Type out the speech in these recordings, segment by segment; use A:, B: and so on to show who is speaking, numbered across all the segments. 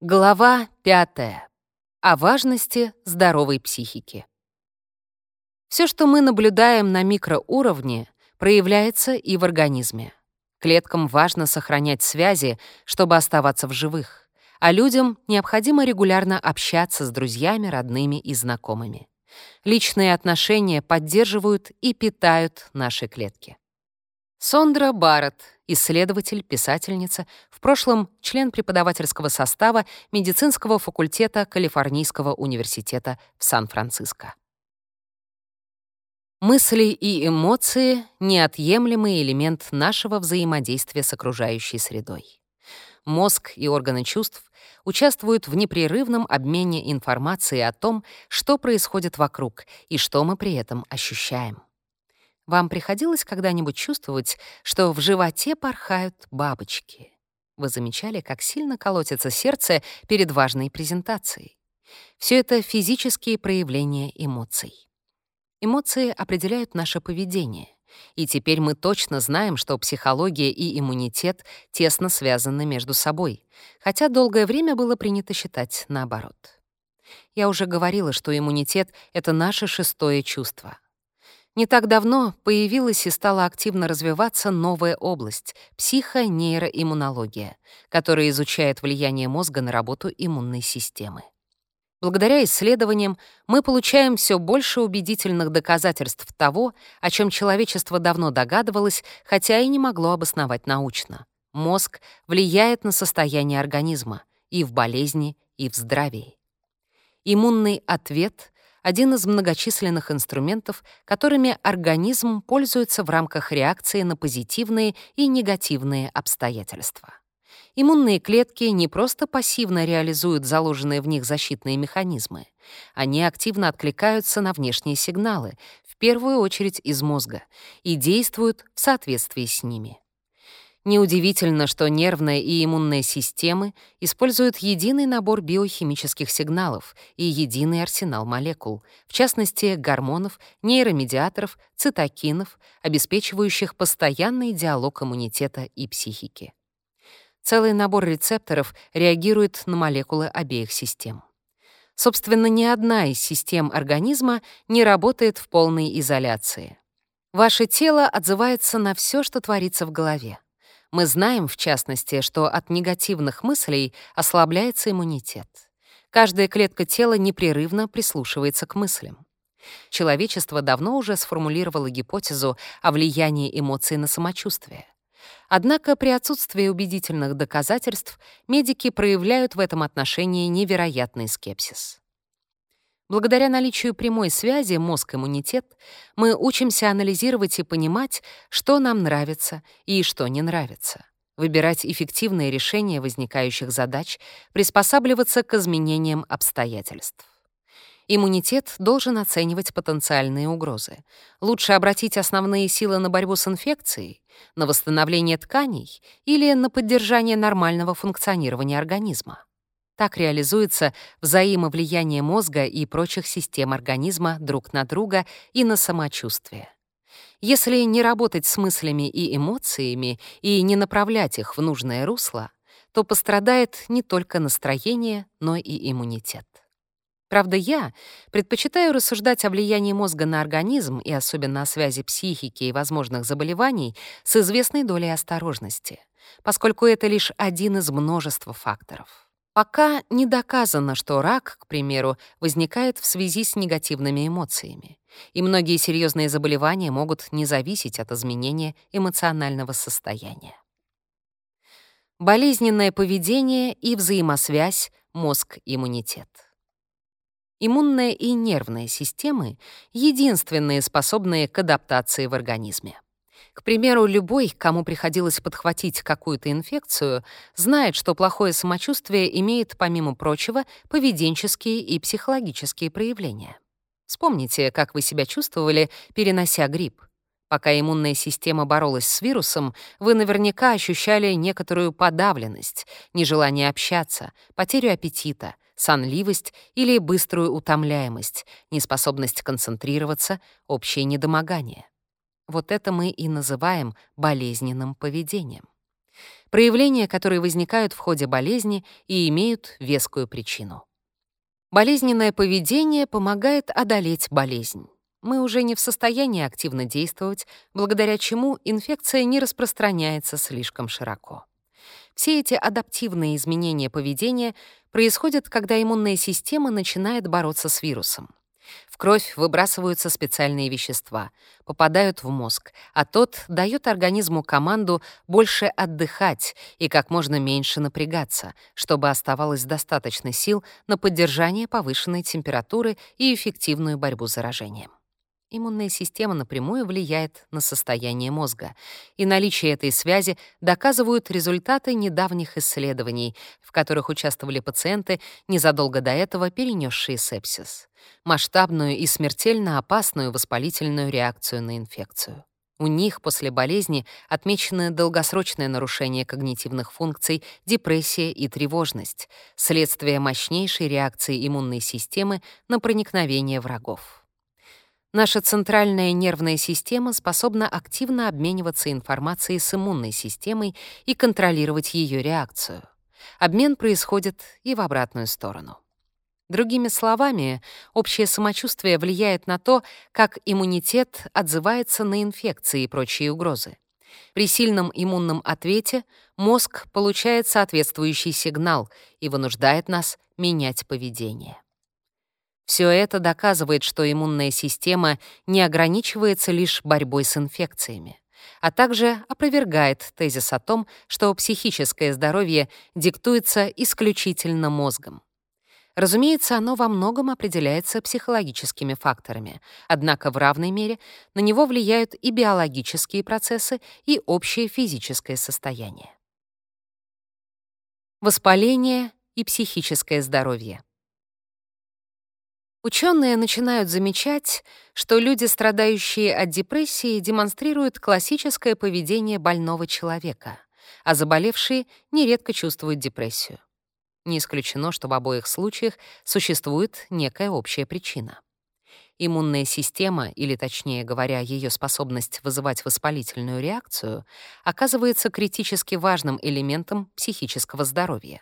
A: Глава 5. О важности здоровой психики. Все, что мы наблюдаем на микроуровне, проявляется и в организме. Клеткам важно сохранять связи, чтобы оставаться в живых, а людям необходимо регулярно общаться с друзьями, родными и знакомыми. Личные отношения поддерживают и питают наши клетки. Сондра Барретт, исследователь, писательница, в прошлом член преподавательского состава медицинского факультета Калифорнийского университета в Сан-Франциско. Мысли и эмоции — неотъемлемый элемент нашего взаимодействия с окружающей средой. Мозг и органы чувств участвуют в непрерывном обмене информацией о том, что происходит вокруг и что мы при этом ощущаем. Вам приходилось когда-нибудь чувствовать, что в животе порхают бабочки? Вы замечали, как сильно колотится сердце перед важной презентацией? Все это физические проявления эмоций. Эмоции определяют наше поведение. И теперь мы точно знаем, что психология и иммунитет тесно связаны между собой, хотя долгое время было принято считать наоборот. Я уже говорила, что иммунитет — это наше шестое чувство — не так давно появилась и стала активно развиваться новая область — психонейроиммунология, которая изучает влияние мозга на работу иммунной системы. Благодаря исследованиям мы получаем все больше убедительных доказательств того, о чем человечество давно догадывалось, хотя и не могло обосновать научно. Мозг влияет на состояние организма и в болезни, и в здравии. Иммунный ответ один из многочисленных инструментов, которыми организм пользуется в рамках реакции на позитивные и негативные обстоятельства. Иммунные клетки не просто пассивно реализуют заложенные в них защитные механизмы, они активно откликаются на внешние сигналы, в первую очередь из мозга, и действуют в соответствии с ними. Неудивительно, что нервная и иммунная системы используют единый набор биохимических сигналов и единый арсенал молекул, в частности, гормонов, нейромедиаторов, цитокинов, обеспечивающих постоянный диалог иммунитета и психики. Целый набор рецепторов реагирует на молекулы обеих систем. Собственно, ни одна из систем организма не работает в полной изоляции. Ваше тело отзывается на все, что творится в голове. Мы знаем, в частности, что от негативных мыслей ослабляется иммунитет. Каждая клетка тела непрерывно прислушивается к мыслям. Человечество давно уже сформулировало гипотезу о влиянии эмоций на самочувствие. Однако при отсутствии убедительных доказательств медики проявляют в этом отношении невероятный скепсис. Благодаря наличию прямой связи мозг-иммунитет мы учимся анализировать и понимать, что нам нравится и что не нравится, выбирать эффективные решения возникающих задач, приспосабливаться к изменениям обстоятельств. Иммунитет должен оценивать потенциальные угрозы. Лучше обратить основные силы на борьбу с инфекцией, на восстановление тканей или на поддержание нормального функционирования организма. Так реализуется взаимовлияние мозга и прочих систем организма друг на друга и на самочувствие. Если не работать с мыслями и эмоциями и не направлять их в нужное русло, то пострадает не только настроение, но и иммунитет. Правда, я предпочитаю рассуждать о влиянии мозга на организм и особенно о связи психики и возможных заболеваний с известной долей осторожности, поскольку это лишь один из множества факторов. Пока не доказано, что рак, к примеру, возникает в связи с негативными эмоциями, и многие серьезные заболевания могут не зависеть от изменения эмоционального состояния. Болезненное поведение и взаимосвязь мозг-иммунитет. Иммунная и нервная системы — единственные способные к адаптации в организме. К примеру, любой, кому приходилось подхватить какую-то инфекцию, знает, что плохое самочувствие имеет, помимо прочего, поведенческие и психологические проявления. Вспомните, как вы себя чувствовали, перенося грипп. Пока иммунная система боролась с вирусом, вы наверняка ощущали некоторую подавленность, нежелание общаться, потерю аппетита, сонливость или быструю утомляемость, неспособность концентрироваться, общее недомогание. Вот это мы и называем болезненным поведением. проявления, которые возникают в ходе болезни и имеют вескую причину. Болезненное поведение помогает одолеть болезнь. Мы уже не в состоянии активно действовать, благодаря чему инфекция не распространяется слишком широко. Все эти адаптивные изменения поведения происходят, когда иммунная система начинает бороться с вирусом. В кровь выбрасываются специальные вещества, попадают в мозг, а тот дает организму команду больше отдыхать и как можно меньше напрягаться, чтобы оставалось достаточно сил на поддержание повышенной температуры и эффективную борьбу с заражением. Иммунная система напрямую влияет на состояние мозга, и наличие этой связи доказывают результаты недавних исследований, в которых участвовали пациенты, незадолго до этого перенесшие сепсис, масштабную и смертельно опасную воспалительную реакцию на инфекцию. У них после болезни отмечены долгосрочное нарушение когнитивных функций, депрессия и тревожность, следствие мощнейшей реакции иммунной системы на проникновение врагов. Наша центральная нервная система способна активно обмениваться информацией с иммунной системой и контролировать ее реакцию. Обмен происходит и в обратную сторону. Другими словами, общее самочувствие влияет на то, как иммунитет отзывается на инфекции и прочие угрозы. При сильном иммунном ответе мозг получает соответствующий сигнал и вынуждает нас менять поведение. Все это доказывает, что иммунная система не ограничивается лишь борьбой с инфекциями, а также опровергает тезис о том, что психическое здоровье диктуется исключительно мозгом. Разумеется, оно во многом определяется психологическими факторами, однако в равной мере на него влияют и биологические процессы, и общее физическое состояние. Воспаление и психическое здоровье. Ученые начинают замечать, что люди, страдающие от депрессии, демонстрируют классическое поведение больного человека, а заболевшие нередко чувствуют депрессию. Не исключено, что в обоих случаях существует некая общая причина. Иммунная система, или точнее говоря, ее способность вызывать воспалительную реакцию, оказывается критически важным элементом психического здоровья.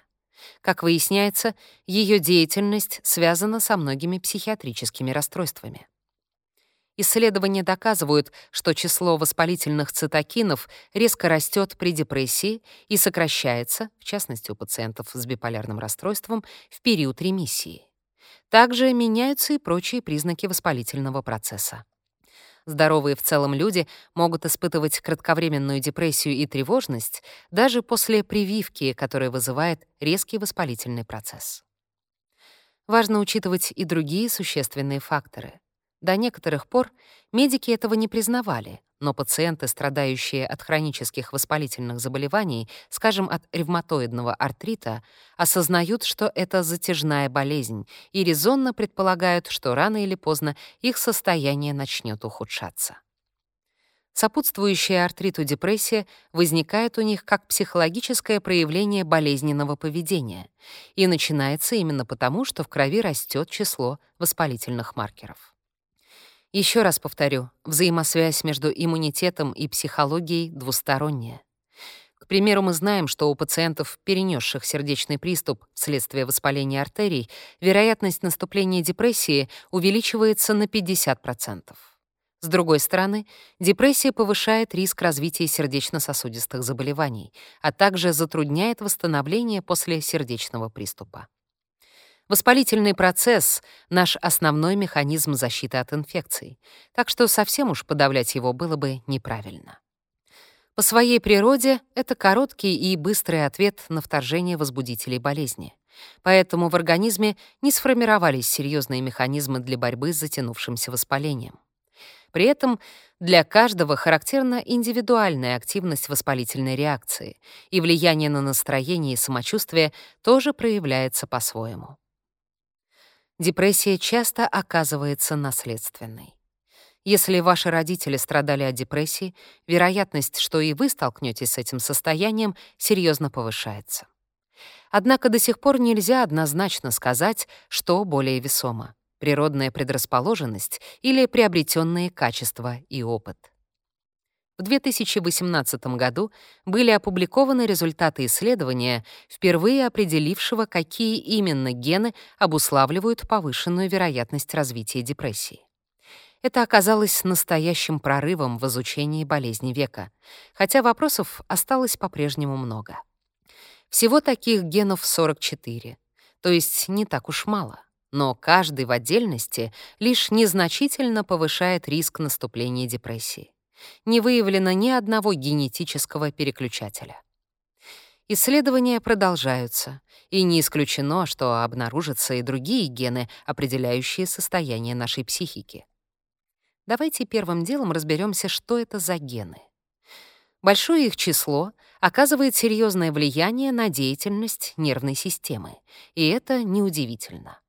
A: Как выясняется, ее деятельность связана со многими психиатрическими расстройствами. Исследования доказывают, что число воспалительных цитокинов резко растет при депрессии и сокращается, в частности у пациентов с биполярным расстройством, в период ремиссии. Также меняются и прочие признаки воспалительного процесса. Здоровые в целом люди могут испытывать кратковременную депрессию и тревожность даже после прививки, которая вызывает резкий воспалительный процесс. Важно учитывать и другие существенные факторы. До некоторых пор медики этого не признавали, но пациенты, страдающие от хронических воспалительных заболеваний, скажем, от ревматоидного артрита, осознают, что это затяжная болезнь и резонно предполагают, что рано или поздно их состояние начнет ухудшаться. Сопутствующая артриту депрессия возникает у них как психологическое проявление болезненного поведения и начинается именно потому, что в крови растет число воспалительных маркеров. Еще раз повторю, взаимосвязь между иммунитетом и психологией двусторонняя. К примеру, мы знаем, что у пациентов, перенесших сердечный приступ вследствие воспаления артерий, вероятность наступления депрессии увеличивается на 50%. С другой стороны, депрессия повышает риск развития сердечно-сосудистых заболеваний, а также затрудняет восстановление после сердечного приступа. Воспалительный процесс — наш основной механизм защиты от инфекций, так что совсем уж подавлять его было бы неправильно. По своей природе это короткий и быстрый ответ на вторжение возбудителей болезни. Поэтому в организме не сформировались серьезные механизмы для борьбы с затянувшимся воспалением. При этом для каждого характерна индивидуальная активность воспалительной реакции, и влияние на настроение и самочувствие тоже проявляется по-своему депрессия часто оказывается наследственной. Если ваши родители страдали от депрессии, вероятность, что и вы столкнетесь с этим состоянием, серьезно повышается. Однако до сих пор нельзя однозначно сказать, что более весомо — природная предрасположенность или приобретенные качества и опыт. В 2018 году были опубликованы результаты исследования, впервые определившего, какие именно гены обуславливают повышенную вероятность развития депрессии. Это оказалось настоящим прорывом в изучении болезни века, хотя вопросов осталось по-прежнему много. Всего таких генов 44, то есть не так уж мало, но каждый в отдельности лишь незначительно повышает риск наступления депрессии не выявлено ни одного генетического переключателя. Исследования продолжаются, и не исключено, что обнаружатся и другие гены, определяющие состояние нашей психики. Давайте первым делом разберемся, что это за гены. Большое их число оказывает серьезное влияние на деятельность нервной системы, и это неудивительно.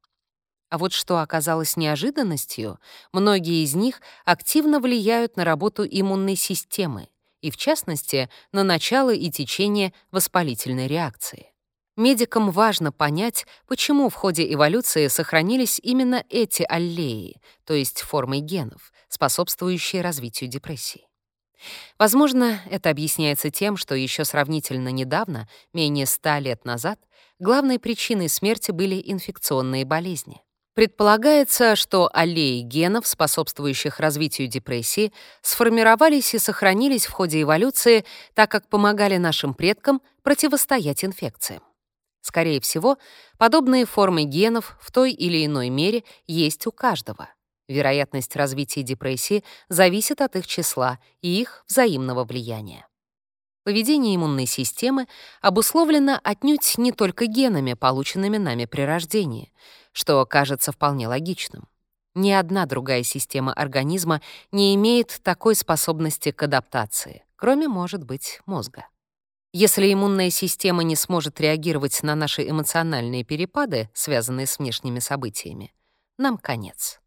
A: А вот что оказалось неожиданностью, многие из них активно влияют на работу иммунной системы и, в частности, на начало и течение воспалительной реакции. Медикам важно понять, почему в ходе эволюции сохранились именно эти аллеи, то есть формы генов, способствующие развитию депрессии. Возможно, это объясняется тем, что еще сравнительно недавно, менее ста лет назад, главной причиной смерти были инфекционные болезни. Предполагается, что аллеи генов, способствующих развитию депрессии, сформировались и сохранились в ходе эволюции, так как помогали нашим предкам противостоять инфекциям. Скорее всего, подобные формы генов в той или иной мере есть у каждого. Вероятность развития депрессии зависит от их числа и их взаимного влияния. Поведение иммунной системы обусловлено отнюдь не только генами, полученными нами при рождении, что кажется вполне логичным. Ни одна другая система организма не имеет такой способности к адаптации, кроме, может быть, мозга. Если иммунная система не сможет реагировать на наши эмоциональные перепады, связанные с внешними событиями, нам конец.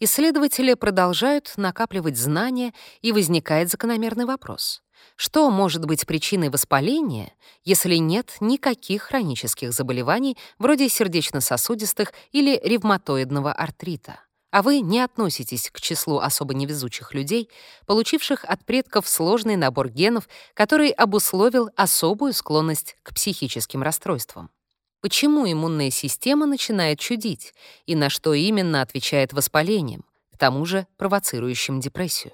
A: Исследователи продолжают накапливать знания, и возникает закономерный вопрос. Что может быть причиной воспаления, если нет никаких хронических заболеваний вроде сердечно-сосудистых или ревматоидного артрита? А вы не относитесь к числу особо невезучих людей, получивших от предков сложный набор генов, который обусловил особую склонность к психическим расстройствам. Почему иммунная система начинает чудить и на что именно отвечает воспалением, к тому же провоцирующим депрессию?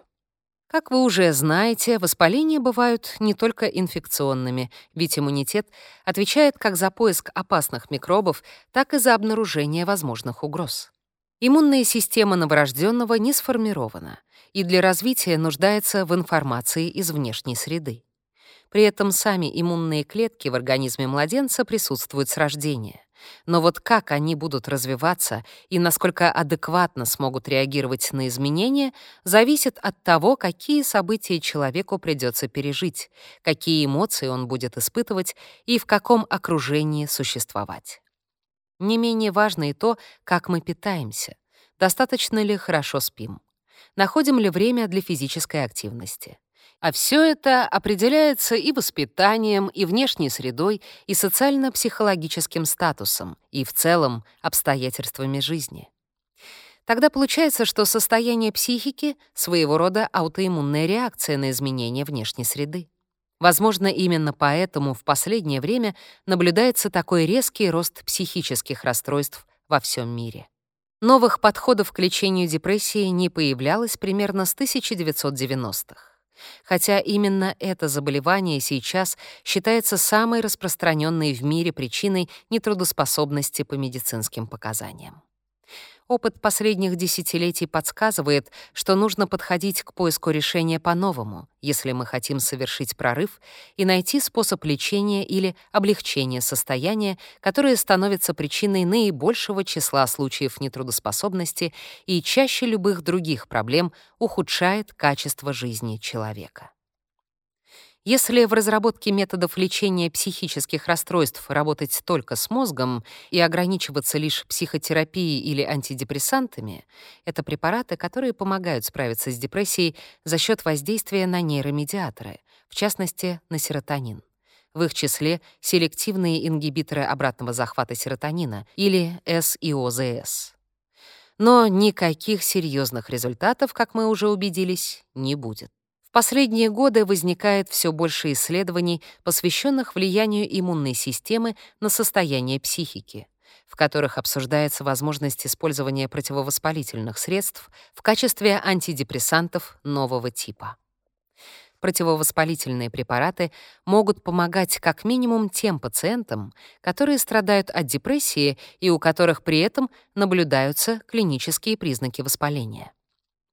A: Как вы уже знаете, воспаления бывают не только инфекционными, ведь иммунитет отвечает как за поиск опасных микробов, так и за обнаружение возможных угроз. Иммунная система новорожденного не сформирована и для развития нуждается в информации из внешней среды. При этом сами иммунные клетки в организме младенца присутствуют с рождения. Но вот как они будут развиваться и насколько адекватно смогут реагировать на изменения, зависит от того, какие события человеку придется пережить, какие эмоции он будет испытывать и в каком окружении существовать. Не менее важно и то, как мы питаемся, достаточно ли хорошо спим, находим ли время для физической активности. А все это определяется и воспитанием, и внешней средой, и социально-психологическим статусом, и в целом обстоятельствами жизни. Тогда получается, что состояние психики — своего рода аутоиммунная реакция на изменения внешней среды. Возможно, именно поэтому в последнее время наблюдается такой резкий рост психических расстройств во всем мире. Новых подходов к лечению депрессии не появлялось примерно с 1990-х хотя именно это заболевание сейчас считается самой распространенной в мире причиной нетрудоспособности по медицинским показаниям. Опыт последних десятилетий подсказывает, что нужно подходить к поиску решения по-новому, если мы хотим совершить прорыв и найти способ лечения или облегчения состояния, которое становится причиной наибольшего числа случаев нетрудоспособности и чаще любых других проблем ухудшает качество жизни человека. Если в разработке методов лечения психических расстройств работать только с мозгом и ограничиваться лишь психотерапией или антидепрессантами, это препараты, которые помогают справиться с депрессией за счет воздействия на нейромедиаторы, в частности, на серотонин. В их числе селективные ингибиторы обратного захвата серотонина или СИОЗС. Но никаких серьезных результатов, как мы уже убедились, не будет последние годы возникает все больше исследований, посвященных влиянию иммунной системы на состояние психики, в которых обсуждается возможность использования противовоспалительных средств в качестве антидепрессантов нового типа. Противовоспалительные препараты могут помогать как минимум тем пациентам, которые страдают от депрессии и у которых при этом наблюдаются клинические признаки воспаления.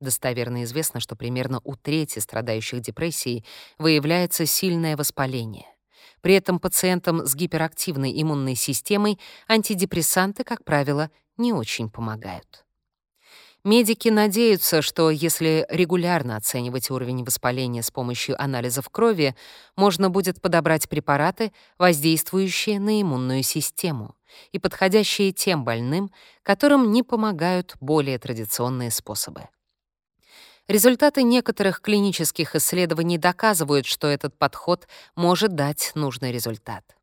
A: Достоверно известно, что примерно у трети страдающих депрессией выявляется сильное воспаление. При этом пациентам с гиперактивной иммунной системой антидепрессанты, как правило, не очень помогают. Медики надеются, что если регулярно оценивать уровень воспаления с помощью анализов крови, можно будет подобрать препараты, воздействующие на иммунную систему и подходящие тем больным, которым не помогают более традиционные способы. Результаты некоторых клинических исследований доказывают, что этот подход может дать нужный результат.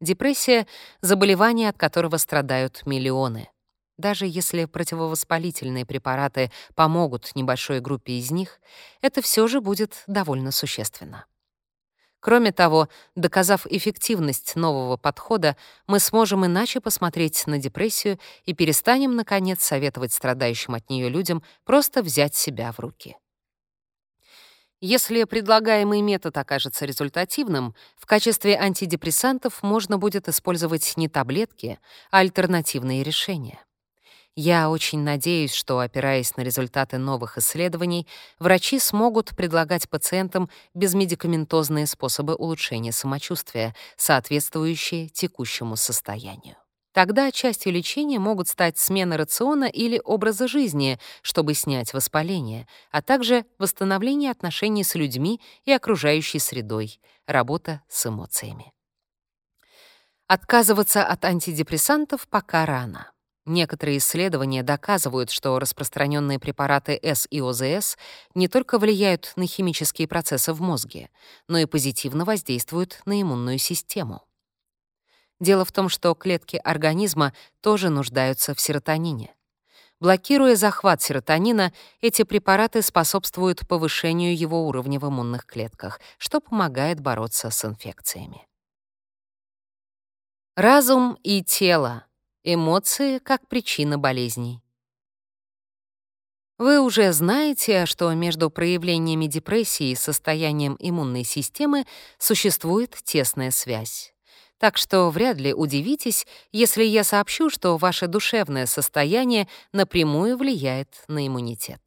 A: Депрессия — заболевание, от которого страдают миллионы. Даже если противовоспалительные препараты помогут небольшой группе из них, это все же будет довольно существенно. Кроме того, доказав эффективность нового подхода, мы сможем иначе посмотреть на депрессию и перестанем, наконец, советовать страдающим от нее людям просто взять себя в руки. Если предлагаемый метод окажется результативным, в качестве антидепрессантов можно будет использовать не таблетки, а альтернативные решения. Я очень надеюсь, что, опираясь на результаты новых исследований, врачи смогут предлагать пациентам безмедикаментозные способы улучшения самочувствия, соответствующие текущему состоянию. Тогда частью лечения могут стать смена рациона или образа жизни, чтобы снять воспаление, а также восстановление отношений с людьми и окружающей средой, работа с эмоциями. Отказываться от антидепрессантов пока рано. Некоторые исследования доказывают, что распространенные препараты С и ОЗС не только влияют на химические процессы в мозге, но и позитивно воздействуют на иммунную систему. Дело в том, что клетки организма тоже нуждаются в серотонине. Блокируя захват серотонина, эти препараты способствуют повышению его уровня в иммунных клетках, что помогает бороться с инфекциями. Разум и тело Эмоции как причина болезней. Вы уже знаете, что между проявлениями депрессии и состоянием иммунной системы существует тесная связь. Так что вряд ли удивитесь, если я сообщу, что ваше душевное состояние напрямую влияет на иммунитет.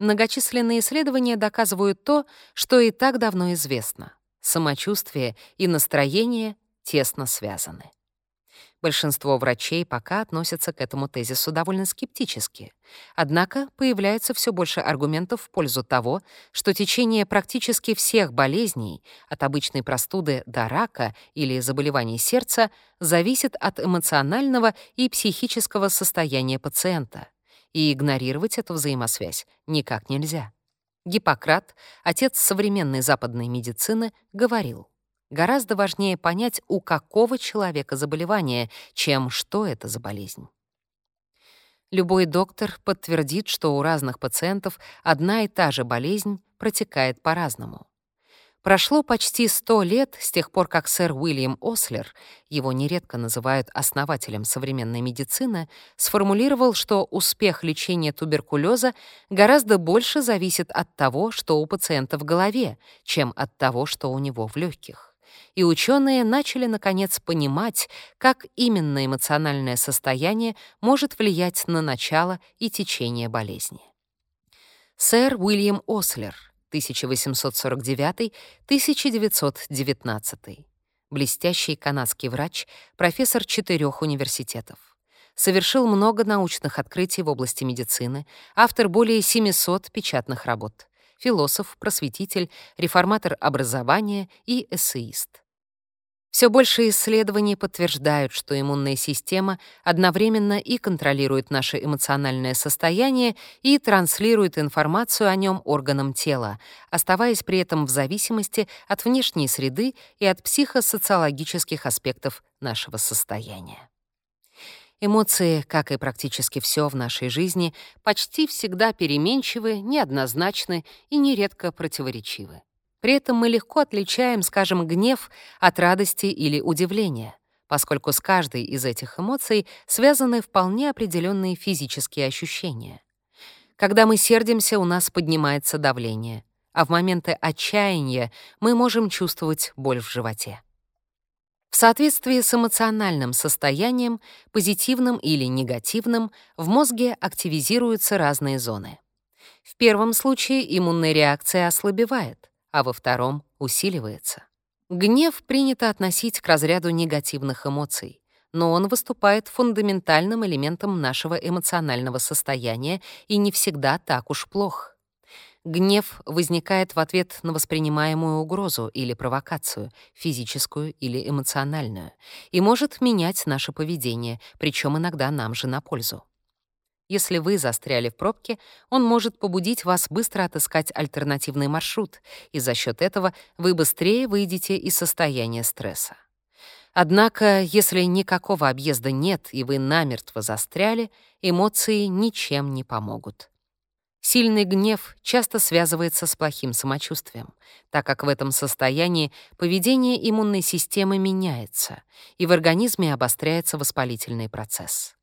A: Многочисленные исследования доказывают то, что и так давно известно. Самочувствие и настроение тесно связаны. Большинство врачей пока относятся к этому тезису довольно скептически. Однако появляется все больше аргументов в пользу того, что течение практически всех болезней, от обычной простуды до рака или заболеваний сердца, зависит от эмоционального и психического состояния пациента. И игнорировать эту взаимосвязь никак нельзя. Гиппократ, отец современной западной медицины, говорил — Гораздо важнее понять, у какого человека заболевание, чем что это за болезнь. Любой доктор подтвердит, что у разных пациентов одна и та же болезнь протекает по-разному. Прошло почти сто лет с тех пор, как сэр Уильям Ослер, его нередко называют основателем современной медицины, сформулировал, что успех лечения туберкулеза гораздо больше зависит от того, что у пациента в голове, чем от того, что у него в легких и ученые начали, наконец, понимать, как именно эмоциональное состояние может влиять на начало и течение болезни. Сэр Уильям Ослер, 1849-1919, блестящий канадский врач, профессор четырех университетов. Совершил много научных открытий в области медицины, автор более 700 печатных работ философ, просветитель, реформатор образования и эссеист. Все больше исследований подтверждают, что иммунная система одновременно и контролирует наше эмоциональное состояние и транслирует информацию о нем органам тела, оставаясь при этом в зависимости от внешней среды и от психосоциологических аспектов нашего состояния. Эмоции, как и практически все в нашей жизни, почти всегда переменчивы, неоднозначны и нередко противоречивы. При этом мы легко отличаем, скажем, гнев от радости или удивления, поскольку с каждой из этих эмоций связаны вполне определенные физические ощущения. Когда мы сердимся, у нас поднимается давление, а в моменты отчаяния мы можем чувствовать боль в животе. В соответствии с эмоциональным состоянием, позитивным или негативным, в мозге активизируются разные зоны. В первом случае иммунная реакция ослабевает, а во втором — усиливается. Гнев принято относить к разряду негативных эмоций, но он выступает фундаментальным элементом нашего эмоционального состояния и не всегда так уж плох. Гнев возникает в ответ на воспринимаемую угрозу или провокацию, физическую или эмоциональную, и может менять наше поведение, причем иногда нам же на пользу. Если вы застряли в пробке, он может побудить вас быстро отыскать альтернативный маршрут, и за счет этого вы быстрее выйдете из состояния стресса. Однако, если никакого объезда нет и вы намертво застряли, эмоции ничем не помогут. Сильный гнев часто связывается с плохим самочувствием, так как в этом состоянии поведение иммунной системы меняется, и в организме обостряется воспалительный процесс.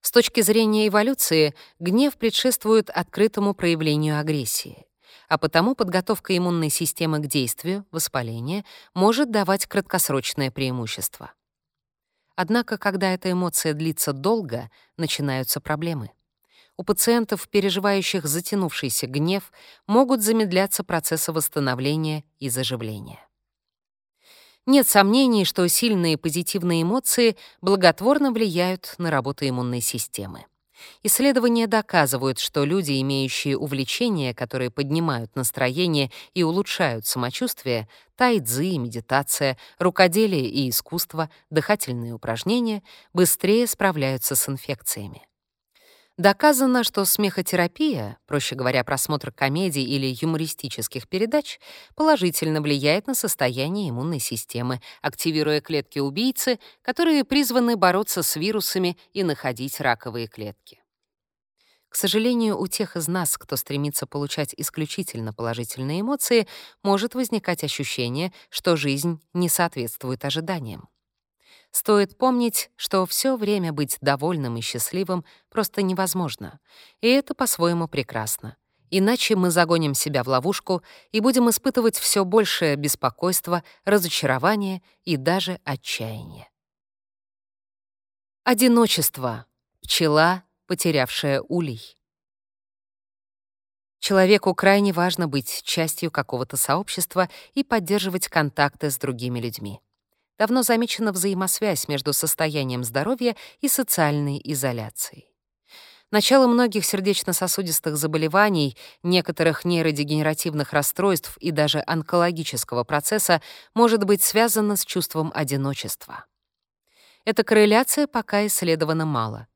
A: С точки зрения эволюции, гнев предшествует открытому проявлению агрессии, а потому подготовка иммунной системы к действию, воспаления, может давать краткосрочное преимущество. Однако, когда эта эмоция длится долго, начинаются проблемы. У пациентов, переживающих затянувшийся гнев, могут замедляться процессы восстановления и заживления. Нет сомнений, что сильные позитивные эмоции благотворно влияют на работу иммунной системы. Исследования доказывают, что люди, имеющие увлечения, которые поднимают настроение и улучшают самочувствие, тайцзи, медитация, рукоделие и искусство, дыхательные упражнения, быстрее справляются с инфекциями. Доказано, что смехотерапия, проще говоря, просмотр комедий или юмористических передач, положительно влияет на состояние иммунной системы, активируя клетки убийцы, которые призваны бороться с вирусами и находить раковые клетки. К сожалению, у тех из нас, кто стремится получать исключительно положительные эмоции, может возникать ощущение, что жизнь не соответствует ожиданиям. Стоит помнить, что все время быть довольным и счастливым просто невозможно, и это по-своему прекрасно. Иначе мы загоним себя в ловушку и будем испытывать все большее беспокойство, разочарование и даже отчаяние. Одиночество. Пчела, потерявшая улей. Человеку крайне важно быть частью какого-то сообщества и поддерживать контакты с другими людьми давно замечена взаимосвязь между состоянием здоровья и социальной изоляцией. Начало многих сердечно-сосудистых заболеваний, некоторых нейродегенеративных расстройств и даже онкологического процесса может быть связано с чувством одиночества. Эта корреляция пока исследована мало.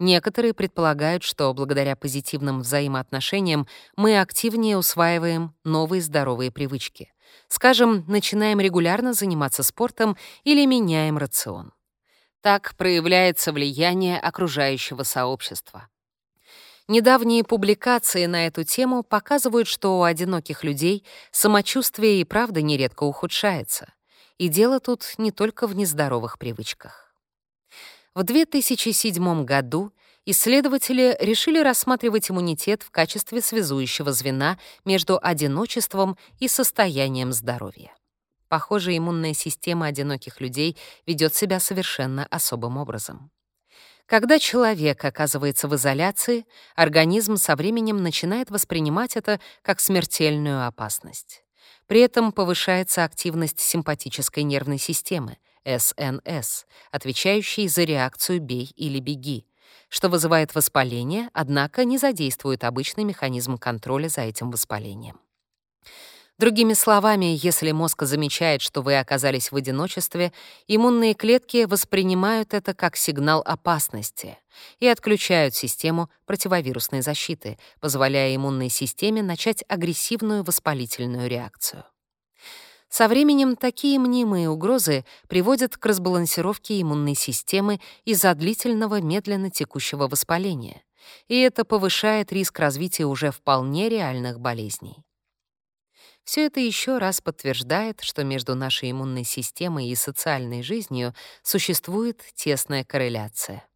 A: Некоторые предполагают, что благодаря позитивным взаимоотношениям мы активнее усваиваем новые здоровые привычки. Скажем, начинаем регулярно заниматься спортом или меняем рацион. Так проявляется влияние окружающего сообщества. Недавние публикации на эту тему показывают, что у одиноких людей самочувствие и правда нередко ухудшается. И дело тут не только в нездоровых привычках. В 2007 году исследователи решили рассматривать иммунитет в качестве связующего звена между одиночеством и состоянием здоровья. Похоже, иммунная система одиноких людей ведет себя совершенно особым образом. Когда человек оказывается в изоляции, организм со временем начинает воспринимать это как смертельную опасность. При этом повышается активность симпатической нервной системы, СНС, отвечающей за реакцию «бей или беги», что вызывает воспаление, однако не задействует обычный механизм контроля за этим воспалением. Другими словами, если мозг замечает, что вы оказались в одиночестве, иммунные клетки воспринимают это как сигнал опасности и отключают систему противовирусной защиты, позволяя иммунной системе начать агрессивную воспалительную реакцию. Со временем такие мнимые угрозы приводят к разбалансировке иммунной системы из-за длительного медленно текущего воспаления, и это повышает риск развития уже вполне реальных болезней. Все это еще раз подтверждает, что между нашей иммунной системой и социальной жизнью существует тесная корреляция.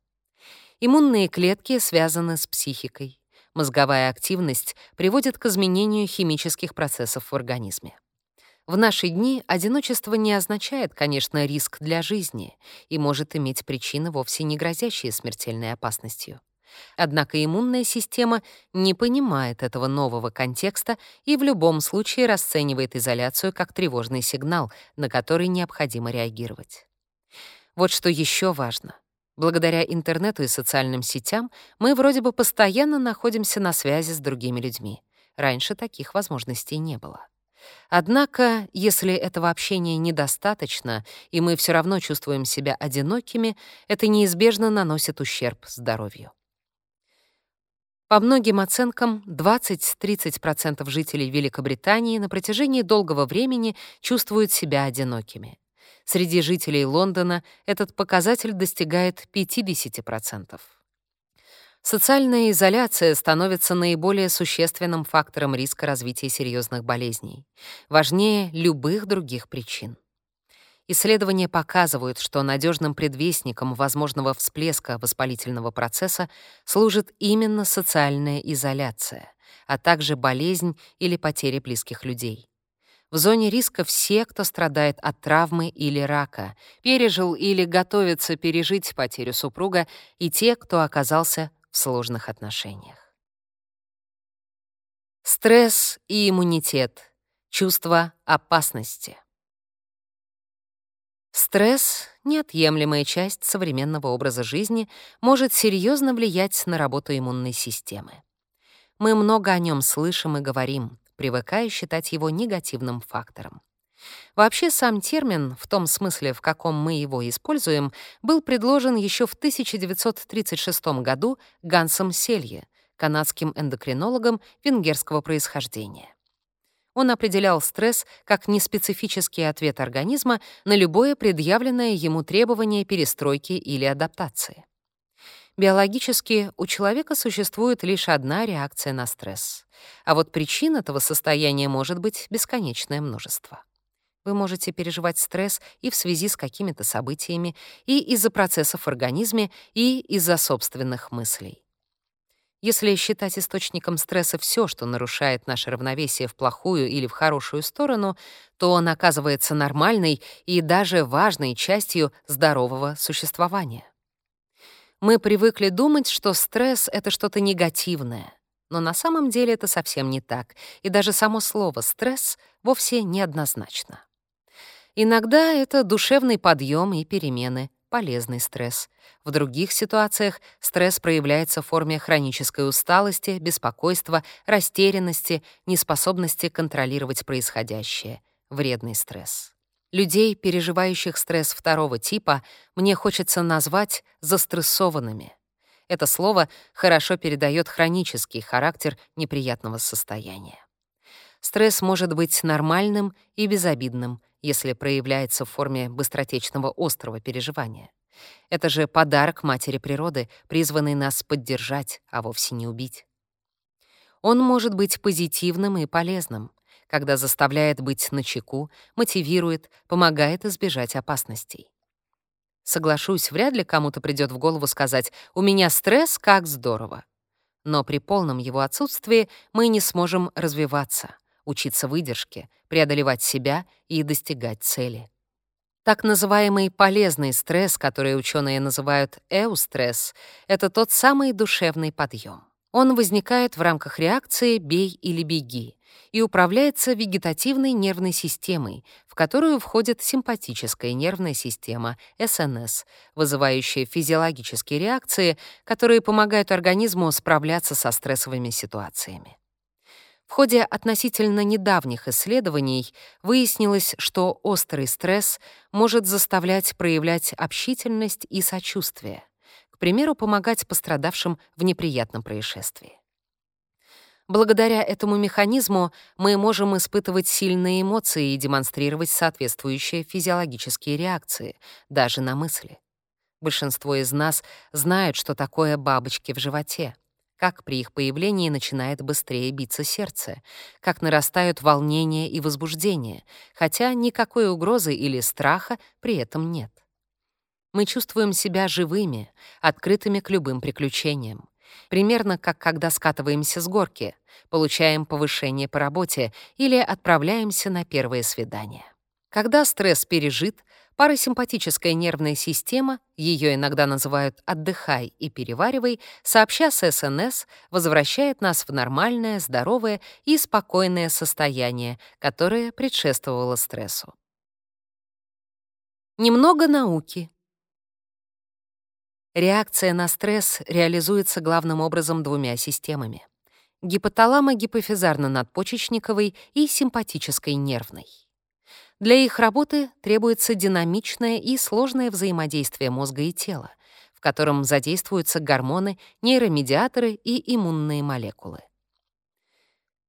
A: Иммунные клетки связаны с психикой. Мозговая активность приводит к изменению химических процессов в организме. В наши дни одиночество не означает, конечно, риск для жизни и может иметь причины, вовсе не грозящие смертельной опасностью. Однако иммунная система не понимает этого нового контекста и в любом случае расценивает изоляцию как тревожный сигнал, на который необходимо реагировать. Вот что еще важно. Благодаря интернету и социальным сетям мы вроде бы постоянно находимся на связи с другими людьми. Раньше таких возможностей не было. Однако, если этого общения недостаточно, и мы все равно чувствуем себя одинокими, это неизбежно наносит ущерб здоровью. По многим оценкам, 20-30% жителей Великобритании на протяжении долгого времени чувствуют себя одинокими. Среди жителей Лондона этот показатель достигает 50%. Социальная изоляция становится наиболее существенным фактором риска развития серьезных болезней, важнее любых других причин. Исследования показывают, что надежным предвестником возможного всплеска воспалительного процесса служит именно социальная изоляция, а также болезнь или потеря близких людей. В зоне риска все, кто страдает от травмы или рака, пережил или готовится пережить потерю супруга, и те, кто оказался в сложных отношениях. Стресс и иммунитет. Чувство опасности. Стресс, неотъемлемая часть современного образа жизни, может серьезно влиять на работу иммунной системы. Мы много о нем слышим и говорим, привыкая считать его негативным фактором. Вообще сам термин, в том смысле, в каком мы его используем, был предложен еще в 1936 году Гансом Селье, канадским эндокринологом венгерского происхождения. Он определял стресс как неспецифический ответ организма на любое предъявленное ему требование перестройки или адаптации. Биологически у человека существует лишь одна реакция на стресс, а вот причин этого состояния может быть бесконечное множество. Вы можете переживать стресс и в связи с какими-то событиями, и из-за процессов в организме, и из-за собственных мыслей. Если считать источником стресса все, что нарушает наше равновесие в плохую или в хорошую сторону, то он оказывается нормальной и даже важной частью здорового существования. Мы привыкли думать, что стресс — это что-то негативное, но на самом деле это совсем не так, и даже само слово «стресс» вовсе неоднозначно. Иногда это душевный подъем и перемены, полезный стресс. В других ситуациях стресс проявляется в форме хронической усталости, беспокойства, растерянности, неспособности контролировать происходящее, вредный стресс. Людей, переживающих стресс второго типа, мне хочется назвать застрессованными. Это слово хорошо передает хронический характер неприятного состояния. Стресс может быть нормальным и безобидным, если проявляется в форме быстротечного острого переживания. Это же подарок матери природы, призванный нас поддержать, а вовсе не убить. Он может быть позитивным и полезным, когда заставляет быть начеку, мотивирует, помогает избежать опасностей. Соглашусь, вряд ли кому-то придет в голову сказать «У меня стресс, как здорово». Но при полном его отсутствии мы не сможем развиваться, учиться выдержке, преодолевать себя и достигать цели. Так называемый полезный стресс, который ученые называют эустресс, это тот самый душевный подъем. Он возникает в рамках реакции «бей или беги» и управляется вегетативной нервной системой, в которую входит симпатическая нервная система, СНС, вызывающая физиологические реакции, которые помогают организму справляться со стрессовыми ситуациями. В ходе относительно недавних исследований выяснилось, что острый стресс может заставлять проявлять общительность и сочувствие, к примеру, помогать пострадавшим в неприятном происшествии. Благодаря этому механизму мы можем испытывать сильные эмоции и демонстрировать соответствующие физиологические реакции, даже на мысли. Большинство из нас знают, что такое бабочки в животе, как при их появлении начинает быстрее биться сердце, как нарастают волнение и возбуждение, хотя никакой угрозы или страха при этом нет. Мы чувствуем себя живыми, открытыми к любым приключениям. Примерно как когда скатываемся с горки, получаем повышение по работе или отправляемся на первое свидание. Когда стресс пережит, парасимпатическая нервная система, ее иногда называют «отдыхай» и «переваривай», сообща с СНС, возвращает нас в нормальное, здоровое и спокойное состояние, которое предшествовало стрессу. Немного науки. Реакция на стресс реализуется главным образом двумя системами — гипоталамо-гипофизарно-надпочечниковой и симпатической нервной. Для их работы требуется динамичное и сложное взаимодействие мозга и тела, в котором задействуются гормоны, нейромедиаторы и иммунные молекулы.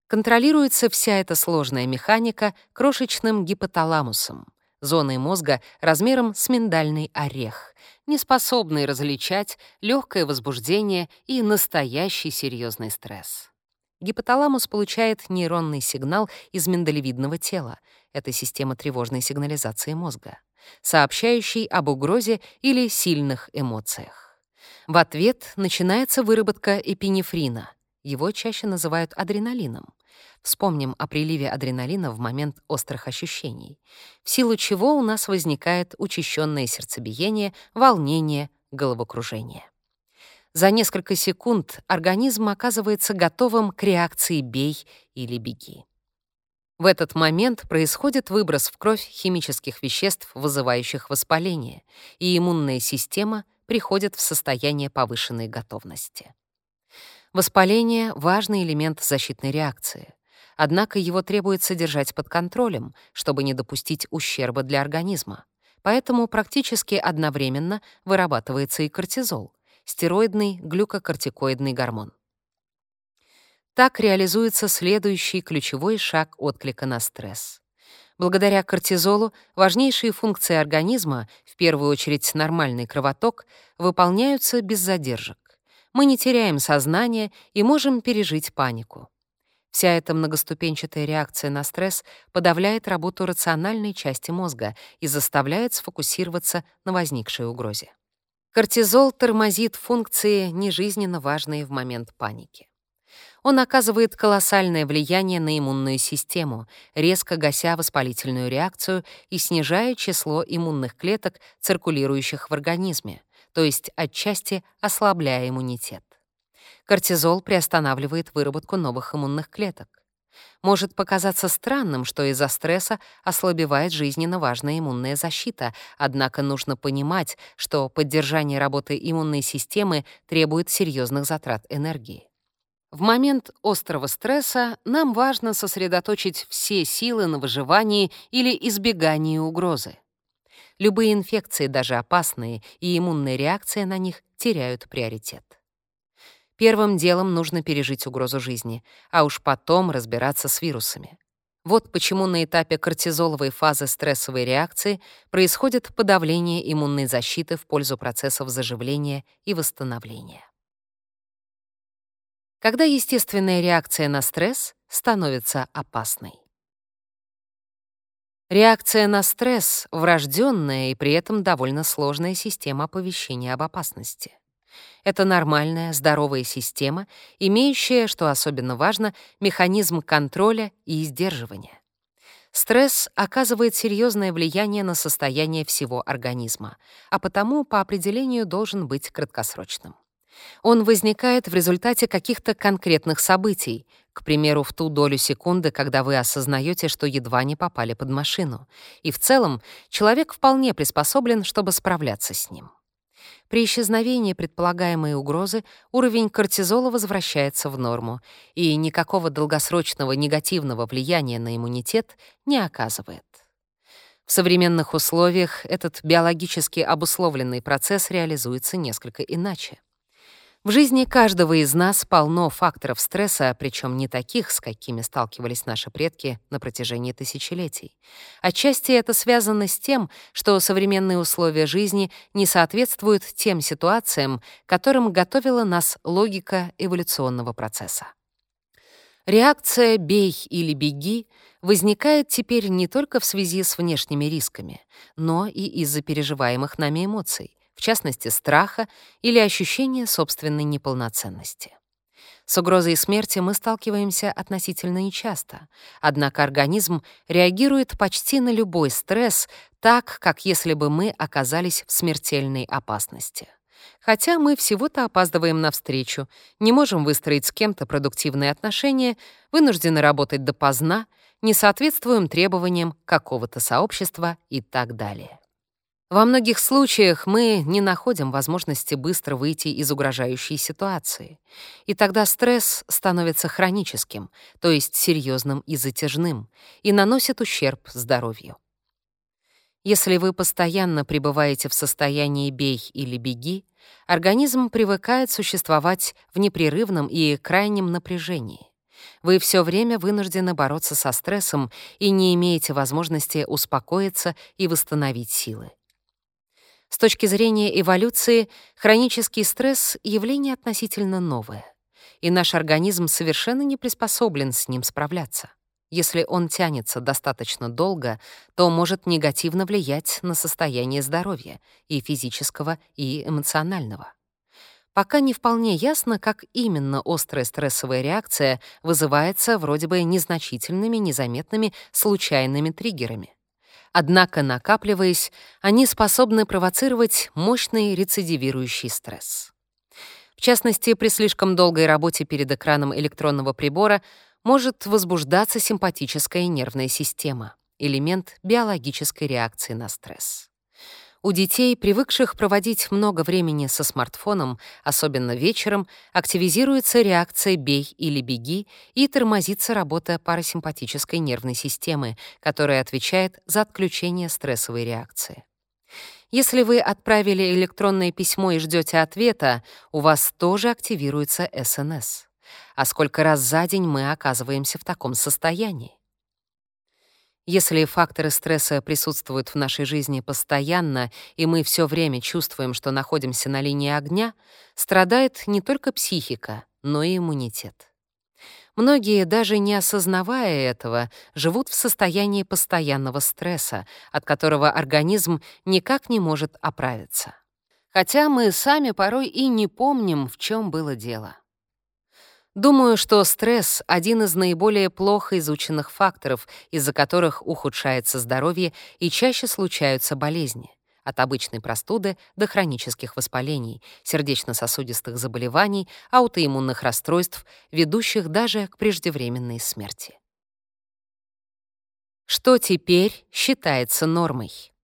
A: Контролируется вся эта сложная механика крошечным гипоталамусом, зоной мозга размером с миндальный орех, неспособной различать легкое возбуждение и настоящий серьезный стресс. Гипоталамус получает нейронный сигнал из миндалевидного тела, это система тревожной сигнализации мозга, сообщающий об угрозе или сильных эмоциях. В ответ начинается выработка эпинефрина. Его чаще называют адреналином. Вспомним о приливе адреналина в момент острых ощущений, в силу чего у нас возникает учащенное сердцебиение, волнение, головокружение. За несколько секунд организм оказывается готовым к реакции «бей» или «беги». В этот момент происходит выброс в кровь химических веществ, вызывающих воспаление, и иммунная система приходит в состояние повышенной готовности. Воспаление — важный элемент защитной реакции. Однако его требуется держать под контролем, чтобы не допустить ущерба для организма. Поэтому практически одновременно вырабатывается и кортизол, стероидный глюкокортикоидный гормон. Так реализуется следующий ключевой шаг отклика на стресс. Благодаря кортизолу важнейшие функции организма, в первую очередь нормальный кровоток, выполняются без задержек. Мы не теряем сознание и можем пережить панику. Вся эта многоступенчатая реакция на стресс подавляет работу рациональной части мозга и заставляет сфокусироваться на возникшей угрозе. Кортизол тормозит функции, нежизненно важные в момент паники. Он оказывает колоссальное влияние на иммунную систему, резко гася воспалительную реакцию и снижая число иммунных клеток, циркулирующих в организме, то есть отчасти ослабляя иммунитет. Кортизол приостанавливает выработку новых иммунных клеток. Может показаться странным, что из-за стресса ослабевает жизненно важная иммунная защита, однако нужно понимать, что поддержание работы иммунной системы требует серьезных затрат энергии. В момент острого стресса нам важно сосредоточить все силы на выживании или избегании угрозы. Любые инфекции, даже опасные, и иммунная реакция на них теряют приоритет. Первым делом нужно пережить угрозу жизни, а уж потом разбираться с вирусами. Вот почему на этапе кортизоловой фазы стрессовой реакции происходит подавление иммунной защиты в пользу процессов заживления и восстановления. Когда естественная реакция на стресс становится опасной. Реакция на стресс — врожденная и при этом довольно сложная система оповещения об опасности. Это нормальная, здоровая система, имеющая, что особенно важно, механизм контроля и сдерживания. Стресс оказывает серьезное влияние на состояние всего организма, а потому по определению должен быть краткосрочным. Он возникает в результате каких-то конкретных событий, к примеру, в ту долю секунды, когда вы осознаете, что едва не попали под машину. И в целом человек вполне приспособлен, чтобы справляться с ним. При исчезновении предполагаемой угрозы уровень кортизола возвращается в норму, и никакого долгосрочного негативного влияния на иммунитет не оказывает. В современных условиях этот биологически обусловленный процесс реализуется несколько иначе. В жизни каждого из нас полно факторов стресса, причем не таких, с какими сталкивались наши предки на протяжении тысячелетий. Отчасти это связано с тем, что современные условия жизни не соответствуют тем ситуациям, которым готовила нас логика эволюционного процесса. Реакция «бей или беги» возникает теперь не только в связи с внешними рисками, но и из-за переживаемых нами эмоций, в частности, страха или ощущения собственной неполноценности. С угрозой смерти мы сталкиваемся относительно нечасто, однако организм реагирует почти на любой стресс так, как если бы мы оказались в смертельной опасности. Хотя мы всего-то опаздываем навстречу, не можем выстроить с кем-то продуктивные отношения, вынуждены работать допоздна, не соответствуем требованиям какого-то сообщества и так далее. Во многих случаях мы не находим возможности быстро выйти из угрожающей ситуации, и тогда стресс становится хроническим, то есть серьезным и затяжным, и наносит ущерб здоровью. Если вы постоянно пребываете в состоянии «бей» или «беги», организм привыкает существовать в непрерывном и крайнем напряжении. Вы все время вынуждены бороться со стрессом и не имеете возможности успокоиться и восстановить силы. С точки зрения эволюции, хронический стресс — явление относительно новое, и наш организм совершенно не приспособлен с ним справляться. Если он тянется достаточно долго, то может негативно влиять на состояние здоровья и физического, и эмоционального. Пока не вполне ясно, как именно острая стрессовая реакция вызывается вроде бы незначительными, незаметными, случайными триггерами. Однако, накапливаясь, они способны провоцировать мощный рецидивирующий стресс. В частности, при слишком долгой работе перед экраном электронного прибора может возбуждаться симпатическая нервная система, элемент биологической реакции на стресс. У детей, привыкших проводить много времени со смартфоном, особенно вечером, активизируется реакция «бей или беги» и тормозится работа парасимпатической нервной системы, которая отвечает за отключение стрессовой реакции. Если вы отправили электронное письмо и ждете ответа, у вас тоже активируется СНС. А сколько раз за день мы оказываемся в таком состоянии? Если факторы стресса присутствуют в нашей жизни постоянно, и мы все время чувствуем, что находимся на линии огня, страдает не только психика, но и иммунитет. Многие, даже не осознавая этого, живут в состоянии постоянного стресса, от которого организм никак не может оправиться. Хотя мы сами порой и не помним, в чем было дело. Думаю, что стресс — один из наиболее плохо изученных факторов, из-за которых ухудшается здоровье и чаще случаются болезни от обычной простуды до хронических воспалений, сердечно-сосудистых заболеваний, аутоиммунных расстройств, ведущих даже к преждевременной смерти. Что теперь считается нормой?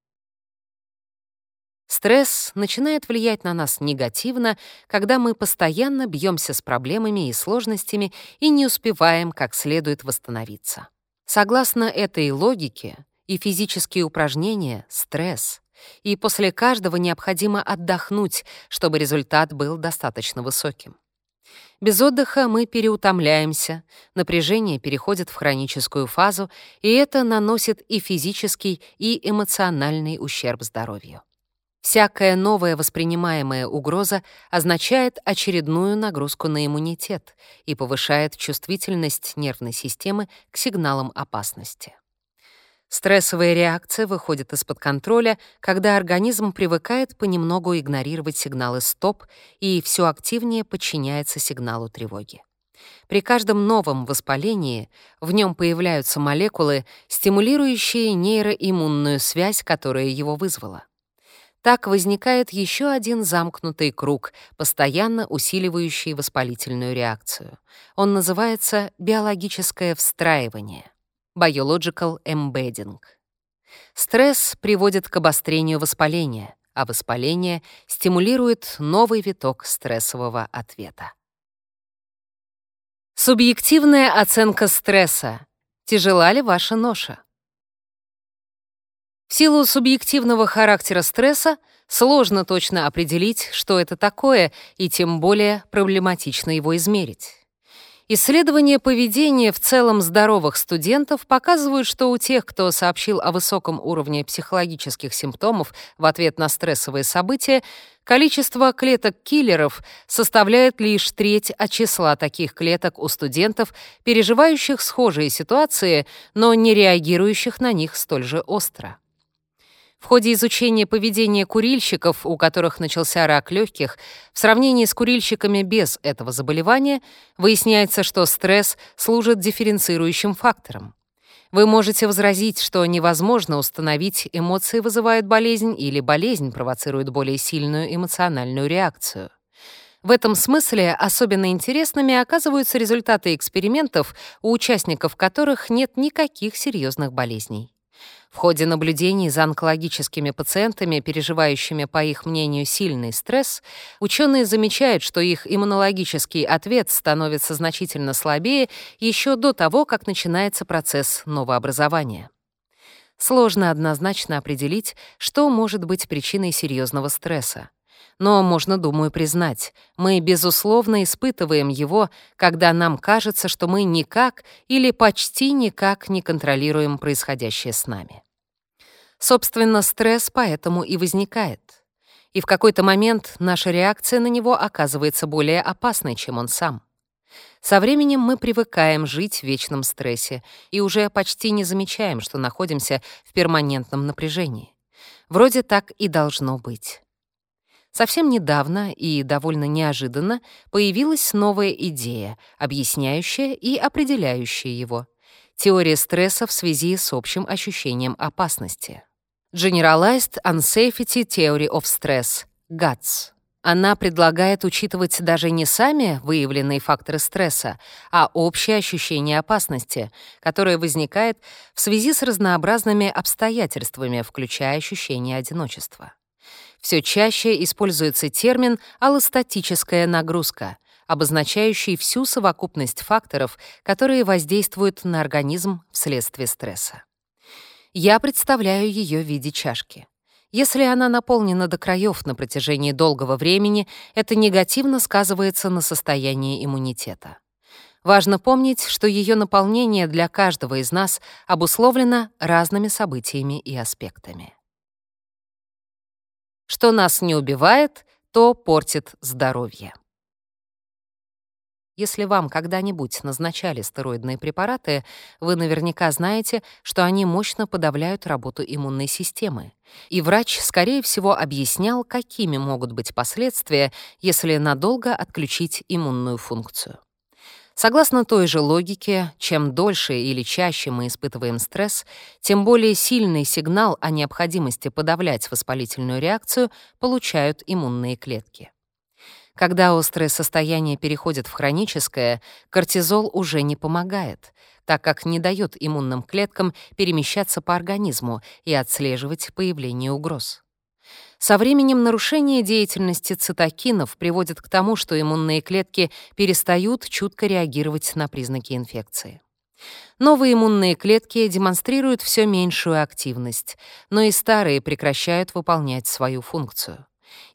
A: Стресс начинает влиять на нас негативно, когда мы постоянно бьемся с проблемами и сложностями и не успеваем как следует восстановиться. Согласно этой логике, и физические упражнения — стресс, и после каждого необходимо отдохнуть, чтобы результат был достаточно высоким. Без отдыха мы переутомляемся, напряжение переходит в хроническую фазу, и это наносит и физический, и эмоциональный ущерб здоровью. Всякая новая воспринимаемая угроза означает очередную нагрузку на иммунитет и повышает чувствительность нервной системы к сигналам опасности. Стрессовая реакция выходит из-под контроля, когда организм привыкает понемногу игнорировать сигналы «стоп» и все активнее подчиняется сигналу тревоги. При каждом новом воспалении в нем появляются молекулы, стимулирующие нейроиммунную связь, которая его вызвала. Так возникает еще один замкнутый круг, постоянно усиливающий воспалительную реакцию. Он называется биологическое встраивание — biological embedding. Стресс приводит к обострению воспаления, а воспаление стимулирует новый виток стрессового ответа. Субъективная оценка стресса. Тяжела ли ваша ноша? В силу субъективного характера стресса Сложно точно определить, что это такое, и тем более проблематично его измерить. Исследования поведения в целом здоровых студентов показывают, что у тех, кто сообщил о высоком уровне психологических симптомов в ответ на стрессовые события, количество клеток-киллеров составляет лишь треть от числа таких клеток у студентов, переживающих схожие ситуации, но не реагирующих на них столь же остро. В ходе изучения поведения курильщиков, у которых начался рак легких, в сравнении с курильщиками без этого заболевания, выясняется, что стресс служит дифференцирующим фактором. Вы можете возразить, что невозможно установить, эмоции вызывают болезнь или болезнь провоцирует более сильную эмоциональную реакцию. В этом смысле особенно интересными оказываются результаты экспериментов, у участников которых нет никаких серьезных болезней. В ходе наблюдений за онкологическими пациентами, переживающими, по их мнению, сильный стресс, ученые замечают, что их иммунологический ответ становится значительно слабее еще до того, как начинается процесс новообразования. Сложно однозначно определить, что может быть причиной серьезного стресса. Но можно, думаю, признать, мы, безусловно, испытываем его, когда нам кажется, что мы никак или почти никак не контролируем происходящее с нами. Собственно, стресс поэтому и возникает. И в какой-то момент наша реакция на него оказывается более опасной, чем он сам. Со временем мы привыкаем жить в вечном стрессе и уже почти не замечаем, что находимся в перманентном напряжении. Вроде так и должно быть. Совсем недавно и довольно неожиданно появилась новая идея, объясняющая и определяющая его. Теория стресса в связи с общим ощущением опасности. Generalized Unsafety Theory of Stress, GATS. Она предлагает учитывать даже не сами выявленные факторы стресса, а общее ощущение опасности, которое возникает в связи с разнообразными обстоятельствами, включая ощущение одиночества. Все чаще используется термин «аллостатическая нагрузка», обозначающий всю совокупность факторов, которые воздействуют на организм вследствие стресса. Я представляю ее в виде чашки. Если она наполнена до краев на протяжении долгого времени, это негативно сказывается на состоянии иммунитета. Важно помнить, что ее наполнение для каждого из нас обусловлено разными событиями и аспектами. Что нас не убивает, то портит здоровье. Если вам когда-нибудь назначали стероидные препараты, вы наверняка знаете, что они мощно подавляют работу иммунной системы. И врач, скорее всего, объяснял, какими могут быть последствия, если надолго отключить иммунную функцию. Согласно той же логике, чем дольше или чаще мы испытываем стресс, тем более сильный сигнал о необходимости подавлять воспалительную реакцию получают иммунные клетки. Когда острое состояние переходит в хроническое, кортизол уже не помогает, так как не дает иммунным клеткам перемещаться по организму и отслеживать появление угроз. Со временем нарушение деятельности цитокинов приводит к тому, что иммунные клетки перестают чутко реагировать на признаки инфекции. Новые иммунные клетки демонстрируют все меньшую активность, но и старые прекращают выполнять свою функцию.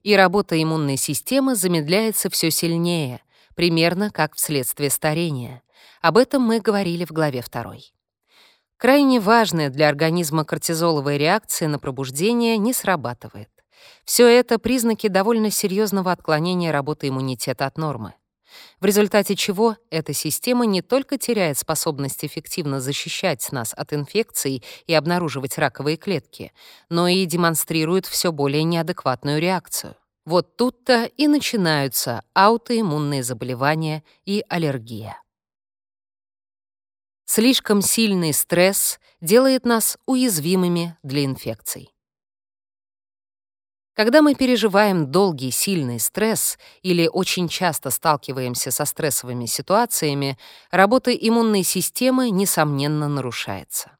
A: И работа иммунной системы замедляется все сильнее, примерно как вследствие старения. Об этом мы говорили в главе 2. Крайне важная для организма кортизоловая реакция на пробуждение не срабатывает. Все это признаки довольно серьезного отклонения работы иммунитета от нормы. В результате чего эта система не только теряет способность эффективно защищать нас от инфекций и обнаруживать раковые клетки, но и демонстрирует все более неадекватную реакцию. Вот тут-то и начинаются аутоиммунные заболевания и аллергия. Слишком сильный стресс делает нас уязвимыми для инфекций. Когда мы переживаем долгий сильный стресс или очень часто сталкиваемся со стрессовыми ситуациями, работа иммунной системы, несомненно, нарушается.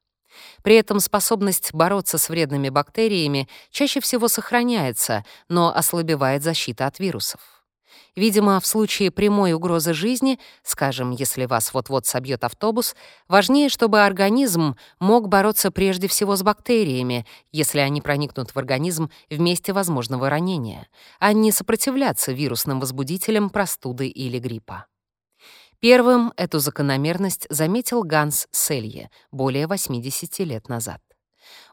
A: При этом способность бороться с вредными бактериями чаще всего сохраняется, но ослабевает защита от вирусов. Видимо, в случае прямой угрозы жизни, скажем, если вас вот-вот собьет автобус, важнее, чтобы организм мог бороться прежде всего с бактериями, если они проникнут в организм в месте возможного ранения, а не сопротивляться вирусным возбудителям простуды или гриппа. Первым эту закономерность заметил Ганс Селье более 80 лет назад.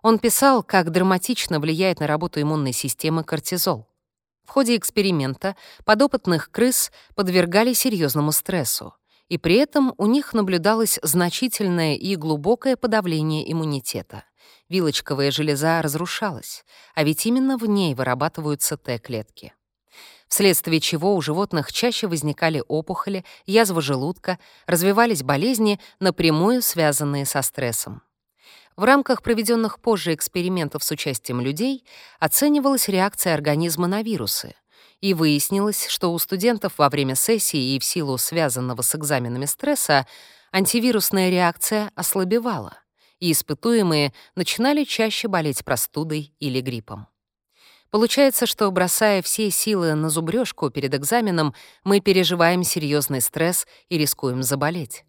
A: Он писал, как драматично влияет на работу иммунной системы кортизол. В ходе эксперимента подопытных крыс подвергали серьезному стрессу, и при этом у них наблюдалось значительное и глубокое подавление иммунитета. Вилочковая железа разрушалась, а ведь именно в ней вырабатываются Т-клетки. Вследствие чего у животных чаще возникали опухоли, язва желудка, развивались болезни, напрямую связанные со стрессом. В рамках проведенных позже экспериментов с участием людей оценивалась реакция организма на вирусы, и выяснилось, что у студентов во время сессии и в силу связанного с экзаменами стресса антивирусная реакция ослабевала, и испытуемые начинали чаще болеть простудой или гриппом. Получается, что, бросая все силы на зубрежку перед экзаменом, мы переживаем серьезный стресс и рискуем заболеть.